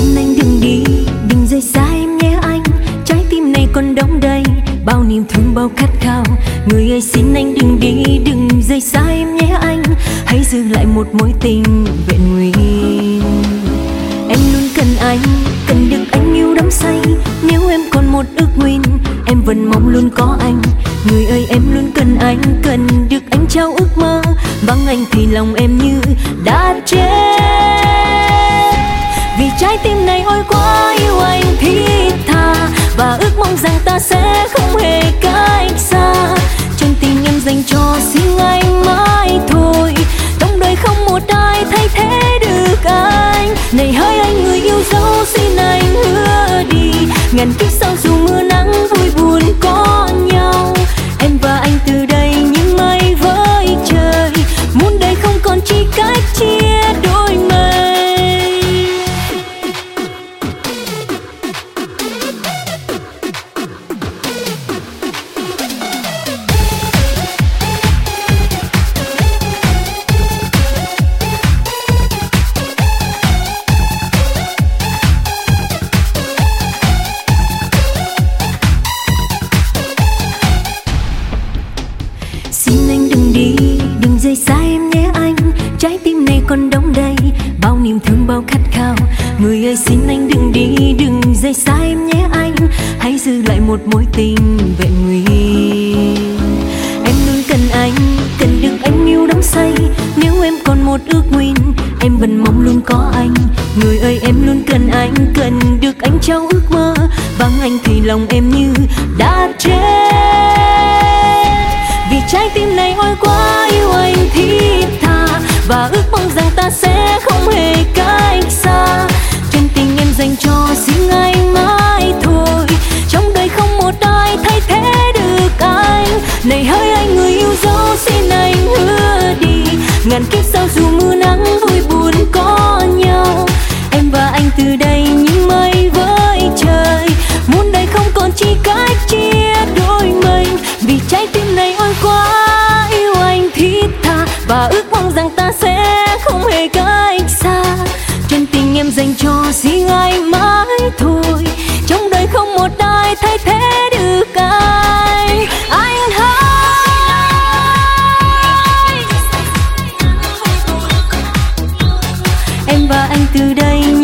xin anh đừng đi, đừng rời xa em nhé anh. Trái tim này còn đông đầy, bao niềm thương, bao khát khao. Người ơi, xin anh đừng đi, đừng rời xa em nhé anh. Hãy giữ lại một mối tình vẹn nguyên. Em luôn cần anh, cần được anh yêu đắm say. Nếu em còn một ước nguyện, em vẫn mong luôn có anh. Người ơi, em luôn cần anh, cần được anh trao ước mơ. Vắng anh thì lòng em như đã chết. Mong rằng ta sẽ không hề cách xa. Chân tình em dành cho riêng anh mãi thôi. Trong đời không một ai thay thế được anh. Này hỡi anh, người yêu dấu xin anh hứa đi. Ngàn kiếp sau dù mưa nắng vui buồn có nhau, em và anh từ đi, đừng rời xa em nhé anh. Hãy giữ lại một mối tình vẹn nguyên. Em luôn cần anh, cần được anh yêu đắm say. Nếu em còn một ước nguyện, em vẫn mong luôn có anh. Người ơi, em luôn cần anh, cần được anh trao ước mơ. Vắng anh thì lòng em như đã chết. Vì trái tim này ôi quá yêu anh thiết tha. Và ước này hỡi anh người yêu dấu xin anh hứa đi. Ngàn kiếp sau dù mưa nắng vui buồn có nhau, em và anh từ đây như mây với trời. Muôn đời không còn chỉ cách chia đôi mình, vì trái tim này ôi quá yêu anh thiết tha. Và ước mong rằng ta sẽ không hề cách từ đây